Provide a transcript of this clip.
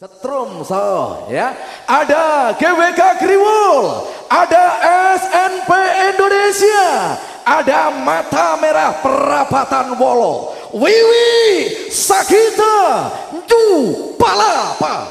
Setrum so ya. Ada GWK Kriwul, ada SNP Indonesia, ada Mata Merah Perapatan Wolo, Wiwi Sakita, Ju Palapa.